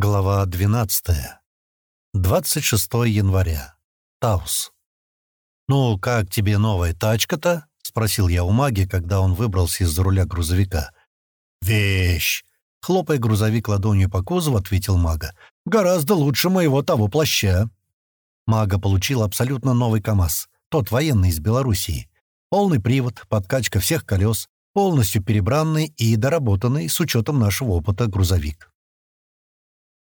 Глава 12. 26 января. Таус. «Ну, как тебе новая тачка-то?» — спросил я у маги, когда он выбрался из-за руля грузовика. «Вещь!» — хлопая грузовик ладонью по кузову, ответил мага. «Гораздо лучше моего того плаща». Мага получил абсолютно новый КАМАЗ, тот военный из Белоруссии. Полный привод, подкачка всех колес, полностью перебранный и доработанный с учетом нашего опыта грузовик.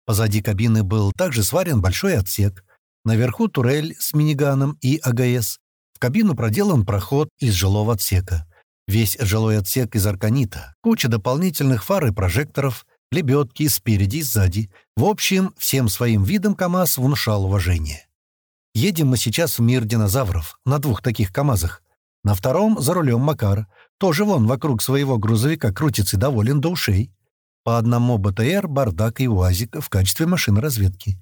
Позади кабины был также сварен большой отсек. Наверху турель с миниганом и АГС. В кабину проделан проход из жилого отсека. Весь жилой отсек из арканита. Куча дополнительных фар и прожекторов, лебедки спереди и сзади. В общем, всем своим видом КАМАЗ внушал уважение. Едем мы сейчас в мир динозавров, на двух таких КАМАЗах. На втором за рулем Макар. Тоже вон вокруг своего грузовика крутится и доволен до ушей. По одному БТР, бардак и УАЗик в качестве машины разведки.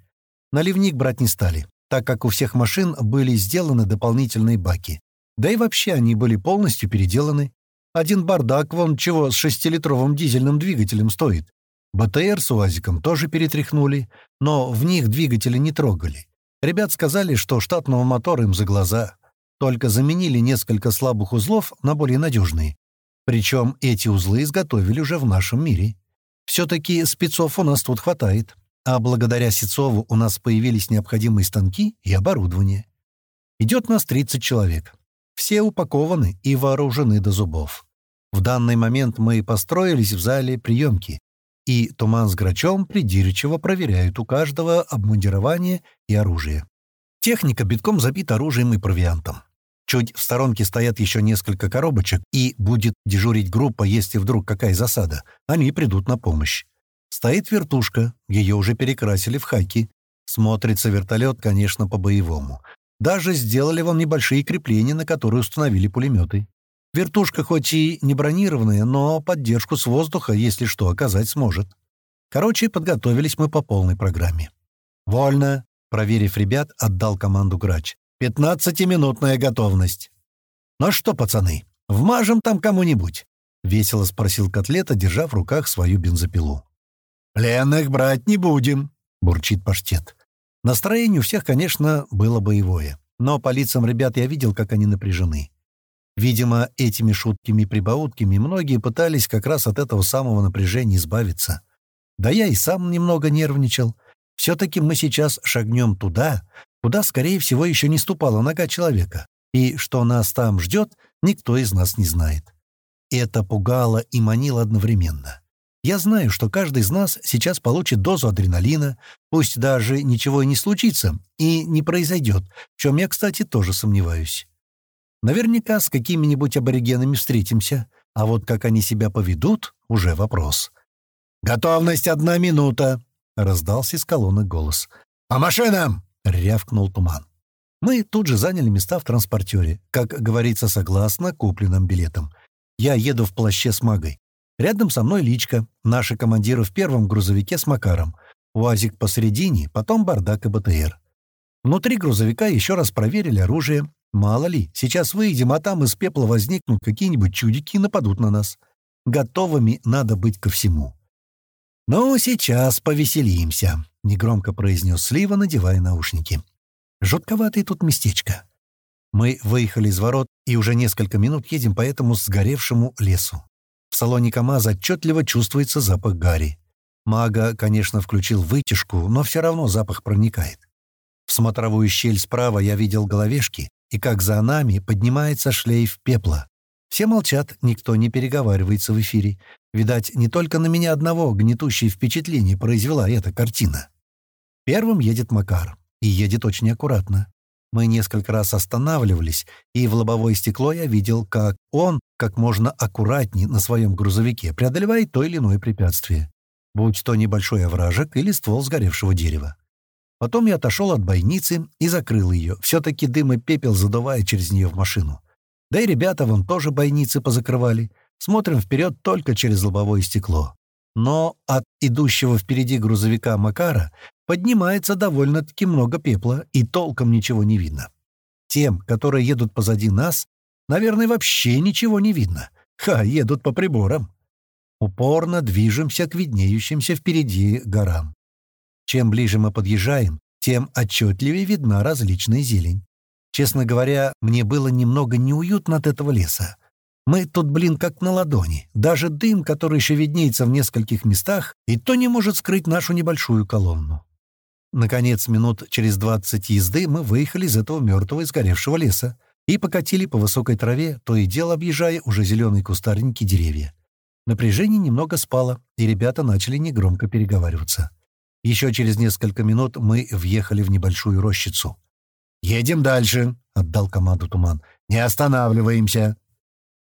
Наливник брать не стали, так как у всех машин были сделаны дополнительные баки. Да и вообще они были полностью переделаны. Один бардак вон чего с шестилитровым дизельным двигателем стоит. БТР с УАЗиком тоже перетряхнули, но в них двигатели не трогали. Ребят сказали, что штатного мотора им за глаза. Только заменили несколько слабых узлов на более надежные. Причем эти узлы изготовили уже в нашем мире. Все-таки спецов у нас тут хватает, а благодаря Сецову у нас появились необходимые станки и оборудование. Идет нас 30 человек. Все упакованы и вооружены до зубов. В данный момент мы построились в зале приемки, и Туман с Грачом придирчиво проверяют у каждого обмундирование и оружие. Техника битком забита оружием и провиантом. Чуть в сторонке стоят еще несколько коробочек, и будет дежурить группа, если вдруг какая засада. Они придут на помощь. Стоит вертушка, ее уже перекрасили в хаки. Смотрится вертолет, конечно, по-боевому. Даже сделали вон небольшие крепления, на которые установили пулеметы. Вертушка хоть и не бронированная, но поддержку с воздуха, если что, оказать сможет. Короче, подготовились мы по полной программе. «Вольно!» — проверив ребят, отдал команду грач. Пятнадцатиминутная готовность. «Ну что, пацаны, вмажем там кому-нибудь?» — весело спросил Котлета, держа в руках свою бензопилу. «Пленных брать не будем», — бурчит паштет. Настроение у всех, конечно, было боевое, но по лицам ребят я видел, как они напряжены. Видимо, этими шутками-прибаутками многие пытались как раз от этого самого напряжения избавиться. Да я и сам немного нервничал. Все-таки мы сейчас шагнем туда, куда, скорее всего, еще не ступала нога человека, и что нас там ждет, никто из нас не знает. Это пугало и манило одновременно. Я знаю, что каждый из нас сейчас получит дозу адреналина, пусть даже ничего и не случится, и не произойдет, в чем я, кстати, тоже сомневаюсь. Наверняка с какими-нибудь аборигенами встретимся, а вот как они себя поведут — уже вопрос. «Готовность одна минута!» — раздался из колонны голос. «По машинам!» — рявкнул туман. Мы тут же заняли места в транспортере, как говорится, согласно купленным билетам. Я еду в плаще с магой. Рядом со мной личка, наши командиры в первом грузовике с Макаром. УАЗик посередине, потом бардак и БТР. Внутри грузовика еще раз проверили оружие. Мало ли, сейчас выйдем, а там из пепла возникнут какие-нибудь чудики и нападут на нас. Готовыми надо быть ко всему. «Ну, сейчас повеселимся», — негромко произнес Слива, надевая наушники. «Жутковатое тут местечко». Мы выехали из ворот и уже несколько минут едем по этому сгоревшему лесу. В салоне КамАЗа отчетливо чувствуется запах гари. Мага, конечно, включил вытяжку, но все равно запах проникает. В смотровую щель справа я видел головешки, и как за нами поднимается шлейф пепла. Все молчат, никто не переговаривается в эфире. Видать, не только на меня одного гнетущее впечатление произвела эта картина. Первым едет Макар. И едет очень аккуратно. Мы несколько раз останавливались, и в лобовое стекло я видел, как он как можно аккуратнее на своем грузовике преодолевает то или иное препятствие. Будь то небольшой овражек или ствол сгоревшего дерева. Потом я отошел от бойницы и закрыл ее, все-таки дым и пепел задувая через нее в машину. Да и ребята вон тоже бойницы позакрывали. Смотрим вперед только через лобовое стекло. Но от идущего впереди грузовика Макара поднимается довольно-таки много пепла, и толком ничего не видно. Тем, которые едут позади нас, наверное, вообще ничего не видно. Ха, едут по приборам. Упорно движемся к виднеющимся впереди горам. Чем ближе мы подъезжаем, тем отчетливее видна различная зелень. Честно говоря, мне было немного неуютно от этого леса. Мы тут, блин, как на ладони. Даже дым, который еще виднеется в нескольких местах, и то не может скрыть нашу небольшую колонну. Наконец, минут через двадцать езды мы выехали из этого мертвого и сгоревшего леса и покатили по высокой траве, то и дело объезжая уже зеленые кустарники деревья. Напряжение немного спало, и ребята начали негромко переговариваться. Еще через несколько минут мы въехали в небольшую рощицу. «Едем дальше», — отдал команду Туман. «Не останавливаемся».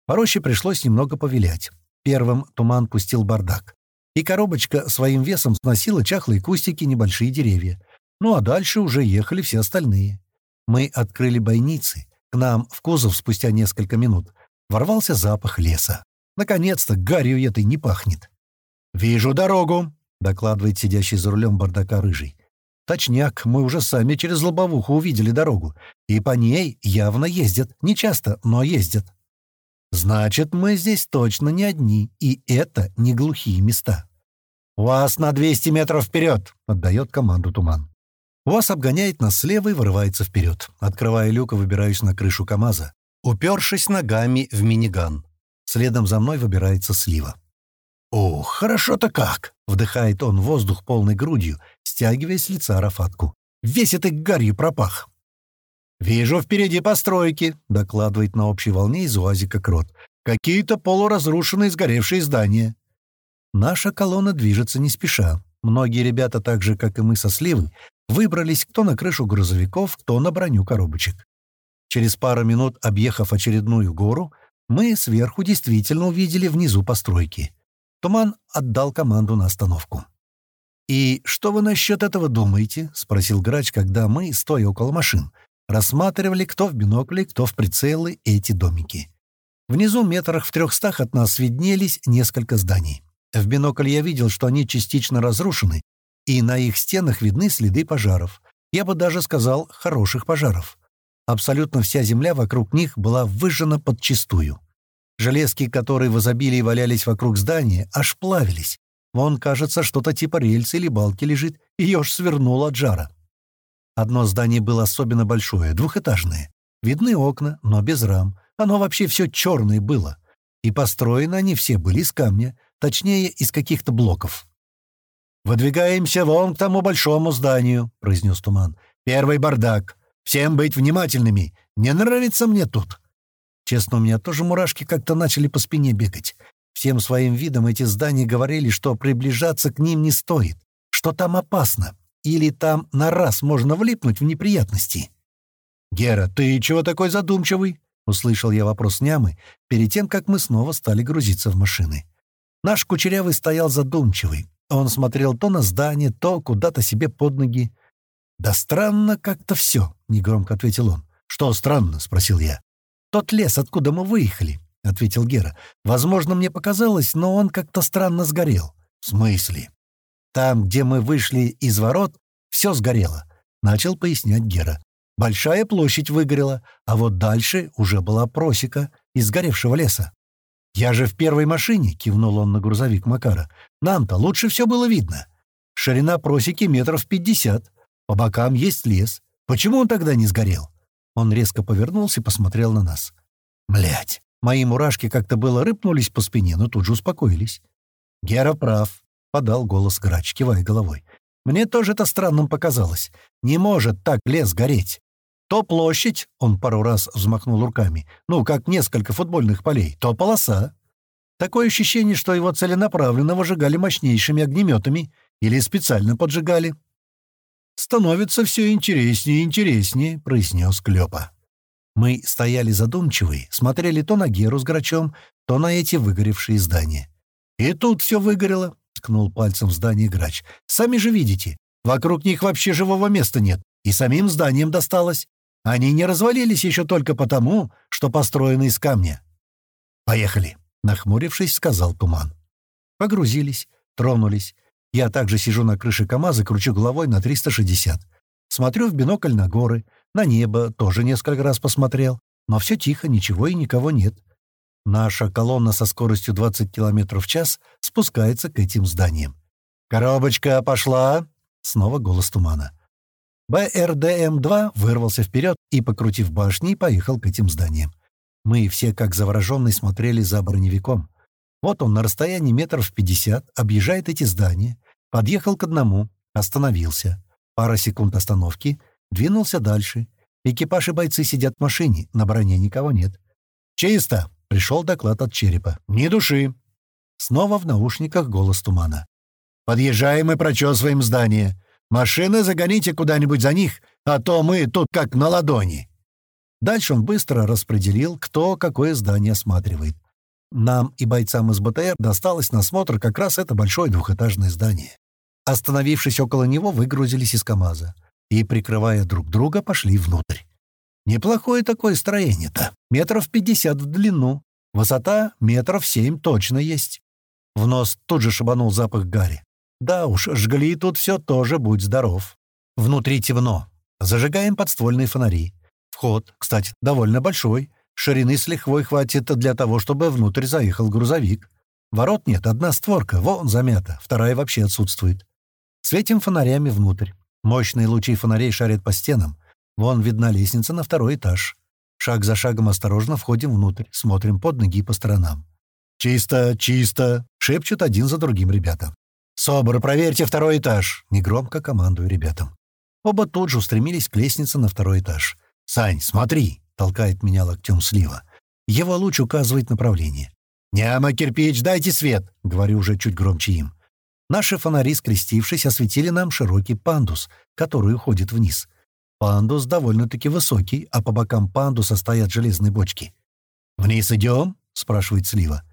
По пришлось немного повилять. Первым Туман пустил бардак. И коробочка своим весом сносила чахлые кустики, небольшие деревья. Ну а дальше уже ехали все остальные. Мы открыли бойницы. К нам в кузов спустя несколько минут ворвался запах леса. Наконец-то гарью этой не пахнет. «Вижу дорогу», — докладывает сидящий за рулем бардака рыжий. Точняк, мы уже сами через лобовуху увидели дорогу, и по ней явно ездят. Не часто, но ездят. Значит, мы здесь точно не одни, и это не глухие места. «Вас на 200 метров вперед!» — отдает команду Туман. Вас обгоняет нас слева и вырывается вперед. Открывая люк и выбираюсь на крышу КамАЗа, упершись ногами в миниган. Следом за мной выбирается слива. «Ох, хорошо-то как!» — вдыхает он воздух полной грудью, стягивая с лица Рафатку. «Весь этой гарью пропах!» «Вижу впереди постройки», — докладывает на общей волне из УАЗика Крот. «Какие-то полуразрушенные сгоревшие здания». Наша колонна движется не спеша. Многие ребята, так же, как и мы со Сливой, выбрались кто на крышу грузовиков, кто на броню коробочек. Через пару минут, объехав очередную гору, мы сверху действительно увидели внизу постройки. Туман отдал команду на остановку. «И что вы насчет этого думаете?» — спросил грач, когда мы, стоя около машин, рассматривали кто в бинокле, кто в прицелы эти домики. Внизу метрах в трехстах от нас виднелись несколько зданий. В бинокль я видел, что они частично разрушены, и на их стенах видны следы пожаров. Я бы даже сказал, хороших пожаров. Абсолютно вся земля вокруг них была выжжена подчистую. Железки, которые в изобилии валялись вокруг здания, аж плавились. Вон, кажется, что-то типа рельсы или балки лежит, ее аж свернуло от жара. Одно здание было особенно большое, двухэтажное. Видны окна, но без рам. Оно вообще все черное было. И построены они все были из камня, точнее, из каких-то блоков. «Выдвигаемся вон к тому большому зданию», — произнес Туман. «Первый бардак. Всем быть внимательными. Не нравится мне тут». Честно, у меня тоже мурашки как-то начали по спине бегать. Всем своим видом эти здания говорили, что приближаться к ним не стоит, что там опасно, или там на раз можно влипнуть в неприятности. «Гера, ты чего такой задумчивый?» — услышал я вопрос нямы перед тем, как мы снова стали грузиться в машины. Наш кучерявый стоял задумчивый. Он смотрел то на здание, то куда-то себе под ноги. «Да странно как-то все», — негромко ответил он. «Что странно?» — спросил я. «Тот лес, откуда мы выехали», — ответил Гера. «Возможно, мне показалось, но он как-то странно сгорел». «В смысле?» «Там, где мы вышли из ворот, все сгорело», — начал пояснять Гера. «Большая площадь выгорела, а вот дальше уже была просека из сгоревшего леса». «Я же в первой машине», — кивнул он на грузовик Макара. «Нам-то лучше все было видно. Ширина просеки метров пятьдесят. По бокам есть лес. Почему он тогда не сгорел?» Он резко повернулся и посмотрел на нас. Блять, мои мурашки как-то было рыпнулись по спине, но тут же успокоились. «Гера прав», — подал голос грач, кивая головой. «Мне тоже это странным показалось. Не может так лес гореть. То площадь, — он пару раз взмахнул руками, ну, как несколько футбольных полей, то полоса. Такое ощущение, что его целенаправленно выжигали мощнейшими огнеметами или специально поджигали. «Становится все интереснее и интереснее», — произнес Клёпа. Мы стояли задумчивые, смотрели то на Геру с Грачом, то на эти выгоревшие здания. «И тут все выгорело», — ткнул пальцем в здание Грач. «Сами же видите, вокруг них вообще живого места нет, и самим зданиям досталось. Они не развалились еще только потому, что построены из камня». «Поехали», — нахмурившись, сказал Туман. Погрузились, тронулись. Я также сижу на крыше КамАЗа, кручу головой на 360. Смотрю в бинокль на горы, на небо тоже несколько раз посмотрел. Но все тихо, ничего и никого нет. Наша колонна со скоростью 20 км в час спускается к этим зданиям. «Коробочка пошла!» Снова голос тумана. БРДМ-2 вырвался вперед и, покрутив башни, поехал к этим зданиям. Мы все, как завороженные, смотрели за броневиком. Вот он на расстоянии метров пятьдесят объезжает эти здания, подъехал к одному, остановился. Пара секунд остановки, двинулся дальше. Экипаж и бойцы сидят в машине, на броне никого нет. «Чисто!» — пришел доклад от черепа. «Ни души!» Снова в наушниках голос тумана. «Подъезжаем и прочесываем здание. Машины загоните куда-нибудь за них, а то мы тут как на ладони». Дальше он быстро распределил, кто какое здание осматривает. Нам и бойцам из БТР досталось на смотр как раз это большое двухэтажное здание. Остановившись около него, выгрузились из КамАЗа и, прикрывая друг друга, пошли внутрь. Неплохое такое строение-то. Метров пятьдесят в длину. Высота метров семь точно есть. В нос тут же шибанул запах гари. Да уж, жгли тут все тоже, будь здоров. Внутри темно. Зажигаем подствольные фонари. Вход, кстати, довольно большой. Ширины с лихвой хватит для того, чтобы внутрь заехал грузовик. Ворот нет, одна створка, вон замята, вторая вообще отсутствует. Светим фонарями внутрь. Мощные лучи фонарей шарят по стенам. Вон видна лестница на второй этаж. Шаг за шагом осторожно входим внутрь, смотрим под ноги по сторонам. «Чисто, чисто!» — шепчут один за другим ребята. «Собор, проверьте второй этаж!» — негромко командую ребятам. Оба тут же устремились к лестнице на второй этаж. «Сань, смотри!» — толкает меня локтем слива. Его луч указывает направление. «Няма, кирпич, дайте свет!» — говорю уже чуть громче им. Наши фонари, скрестившись, осветили нам широкий пандус, который уходит вниз. Пандус довольно-таки высокий, а по бокам пандуса стоят железные бочки. «Вниз идем?» — спрашивает Слива.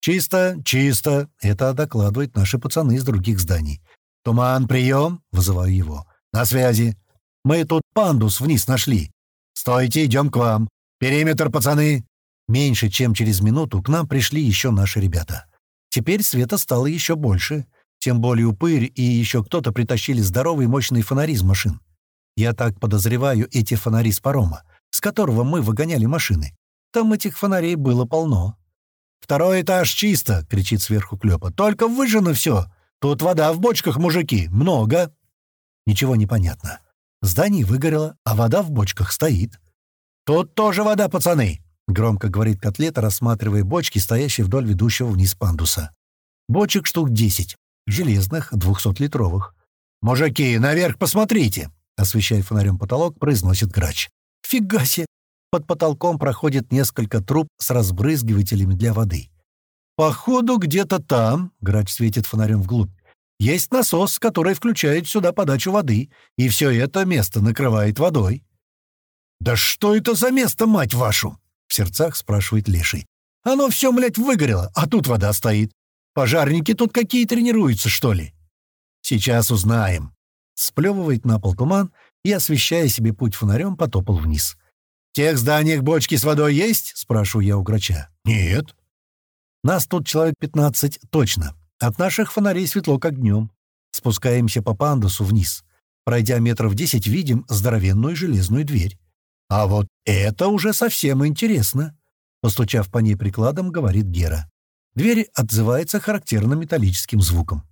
«Чисто, чисто!» — это докладывают наши пацаны из других зданий. «Туман, прием!» — вызываю его. «На связи. Мы тут пандус вниз нашли. Стойте, идем к вам. Периметр, пацаны!» Меньше чем через минуту к нам пришли еще наши ребята. Теперь света стало еще больше. Тем более упырь и еще кто-то притащили здоровые мощные фонари из машин. Я так подозреваю эти фонари с парома, с которого мы выгоняли машины. Там этих фонарей было полно. «Второй этаж чисто!» — кричит сверху Клёпа. «Только выжжено все! Тут вода в бочках, мужики! Много!» Ничего не понятно. Здание выгорело, а вода в бочках стоит. «Тут тоже вода, пацаны!» — громко говорит Котлета, рассматривая бочки, стоящие вдоль ведущего вниз пандуса. Бочек штук десять, железных, двухсотлитровых. «Мужики, наверх посмотрите!» — освещая фонарем потолок, произносит грач. «Фига себе! Под потолком проходит несколько труб с разбрызгивателями для воды. «Походу, где-то там», — грач светит фонарем вглубь, «есть насос, который включает сюда подачу воды, и все это место накрывает водой». «Да что это за место, мать вашу?» — в сердцах спрашивает Леший. «Оно все, млядь, выгорело, а тут вода стоит. Пожарники тут какие тренируются, что ли?» «Сейчас узнаем». Сплевывает на пол туман и, освещая себе путь фонарем, потопал вниз. «В тех зданиях бочки с водой есть?» — спрашиваю я у грача. «Нет». «Нас тут человек пятнадцать, точно. От наших фонарей светло, как днем. Спускаемся по пандусу вниз. Пройдя метров десять, видим здоровенную железную дверь. А вот это уже совсем интересно!» Постучав по ней прикладом, говорит Гера. Дверь отзывается характерным металлическим звуком.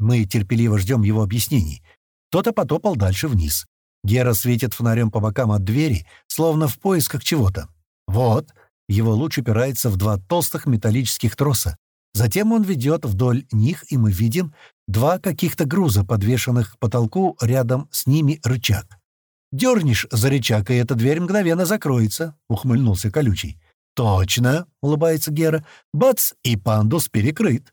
Мы терпеливо ждем его объяснений. Кто-то потопал дальше вниз. Гера светит фонарем по бокам от двери, словно в поисках чего-то. Вот, его луч упирается в два толстых металлических троса. Затем он ведет вдоль них, и мы видим два каких-то груза, подвешенных к потолку, рядом с ними рычаг. «Дернешь за рычаг, и эта дверь мгновенно закроется», — ухмыльнулся колючий. «Точно», — улыбается Гера. «Бац!» и пандус перекрыт.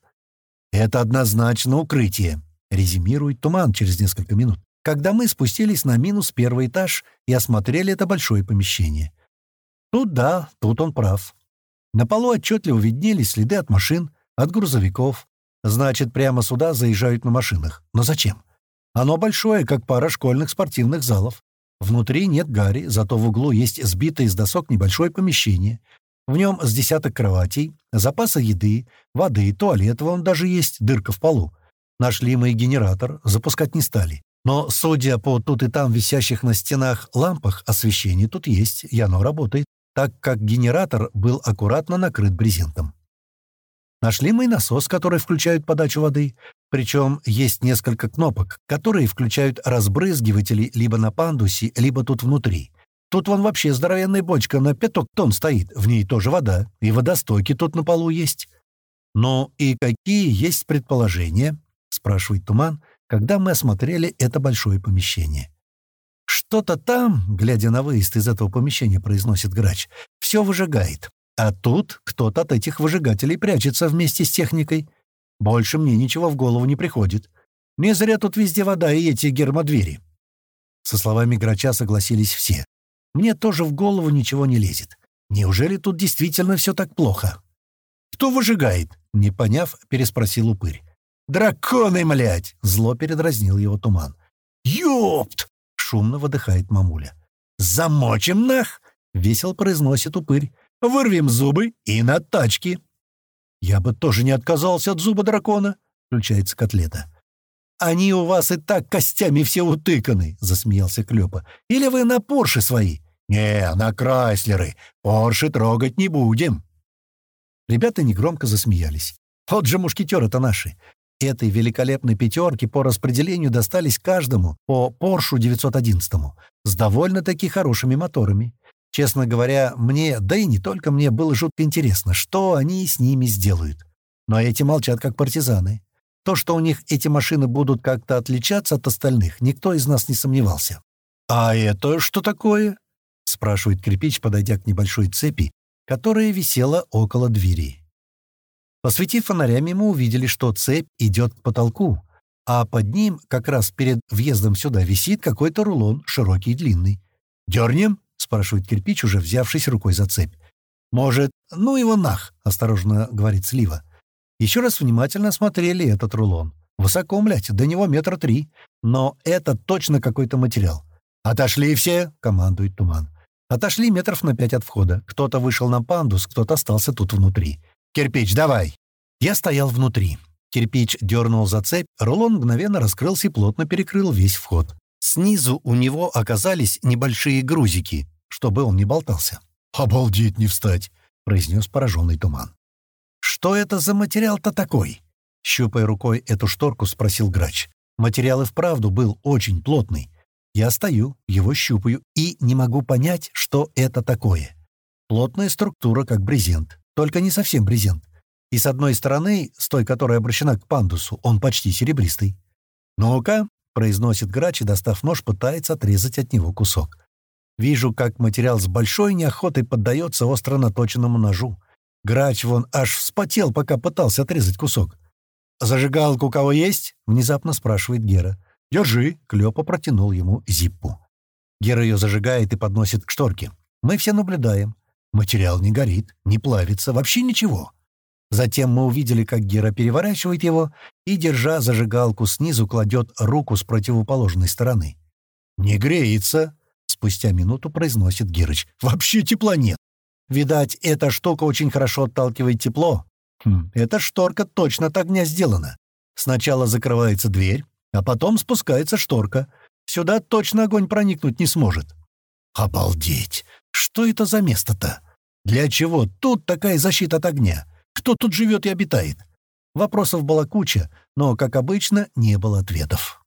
«Это однозначно укрытие», — резюмирует Туман через несколько минут когда мы спустились на минус первый этаж и осмотрели это большое помещение. Тут да, тут он прав. На полу отчетливо виднелись следы от машин, от грузовиков. Значит, прямо сюда заезжают на машинах. Но зачем? Оно большое, как пара школьных спортивных залов. Внутри нет гари, зато в углу есть сбитое из досок небольшое помещение. В нем с десяток кроватей, запаса еды, воды, туалет, вон даже есть дырка в полу. Нашли мы и генератор, запускать не стали. Но, судя по тут и там висящих на стенах лампах, освещение тут есть, и оно работает, так как генератор был аккуратно накрыт брезентом. Нашли мы насос, который включает подачу воды. Причем есть несколько кнопок, которые включают разбрызгиватели либо на пандусе, либо тут внутри. Тут вон вообще здоровенная бочка на пяток тонн стоит, в ней тоже вода, и водостойки тут на полу есть. «Ну и какие есть предположения?» — спрашивает Туман, когда мы осмотрели это большое помещение. «Что-то там, глядя на выезд из этого помещения, произносит грач, все выжигает. А тут кто-то от этих выжигателей прячется вместе с техникой. Больше мне ничего в голову не приходит. Не зря тут везде вода и эти гермодвери». Со словами грача согласились все. Мне тоже в голову ничего не лезет. Неужели тут действительно все так плохо? «Кто выжигает?» — не поняв, переспросил упырь. «Драконы, млять!» — зло передразнил его туман. «Ёпт!» — шумно выдыхает мамуля. «Замочим нах!» — весело произносит упырь. «Вырвем зубы и на тачки!» «Я бы тоже не отказался от зуба дракона!» — включается котлета. «Они у вас и так костями все утыканы!» — засмеялся Клёпа. «Или вы на Порше свои?» «Не, на Крайслеры. Порше трогать не будем!» Ребята негромко засмеялись. «Вот же мушкетеры-то наши! Этой великолепной пятерке по распределению достались каждому по Porsche 911 с довольно-таки хорошими моторами. Честно говоря, мне, да и не только мне, было жутко интересно, что они с ними сделают. Но эти молчат как партизаны. То, что у них эти машины будут как-то отличаться от остальных, никто из нас не сомневался. «А это что такое?» — спрашивает кирпич, подойдя к небольшой цепи, которая висела около двери. Посветив фонарями, мы увидели, что цепь идет к потолку, а под ним, как раз перед въездом сюда, висит какой-то рулон, широкий и длинный. «Дернем?» — спрашивает кирпич, уже взявшись рукой за цепь. «Может, ну его нах!» — осторожно говорит Слива. Еще раз внимательно осмотрели этот рулон. Высоко, блядь, до него метра три. Но это точно какой-то материал. «Отошли все!» — командует Туман. Отошли метров на пять от входа. Кто-то вышел на пандус, кто-то остался тут внутри. «Кирпич, давай!» Я стоял внутри. Кирпич дернул за цепь, рулон мгновенно раскрылся и плотно перекрыл весь вход. Снизу у него оказались небольшие грузики, чтобы он не болтался. «Обалдеть не встать!» — произнес пораженный туман. «Что это за материал-то такой?» Щупая рукой эту шторку, спросил грач. Материал и вправду был очень плотный. Я стою, его щупаю и не могу понять, что это такое. Плотная структура, как брезент только не совсем брезент. И с одной стороны, с той, которая обращена к пандусу, он почти серебристый. «Ну-ка», — произносит грач и, достав нож, пытается отрезать от него кусок. Вижу, как материал с большой неохотой поддается остро наточенному ножу. Грач вон аж вспотел, пока пытался отрезать кусок. «Зажигалку у кого есть?» — внезапно спрашивает Гера. «Держи», — Клёпа протянул ему зиппу. Гера ее зажигает и подносит к шторке. Мы все наблюдаем. Материал не горит, не плавится, вообще ничего. Затем мы увидели, как Гера переворачивает его и, держа зажигалку снизу, кладет руку с противоположной стороны. «Не греется», — спустя минуту произносит Герыч. «Вообще тепла нет. Видать, эта штука очень хорошо отталкивает тепло. Хм, эта шторка точно от огня сделана. Сначала закрывается дверь, а потом спускается шторка. Сюда точно огонь проникнуть не сможет». «Обалдеть! Что это за место-то? Для чего тут такая защита от огня? Кто тут живет и обитает? Вопросов была куча, но, как обычно, не было ответов.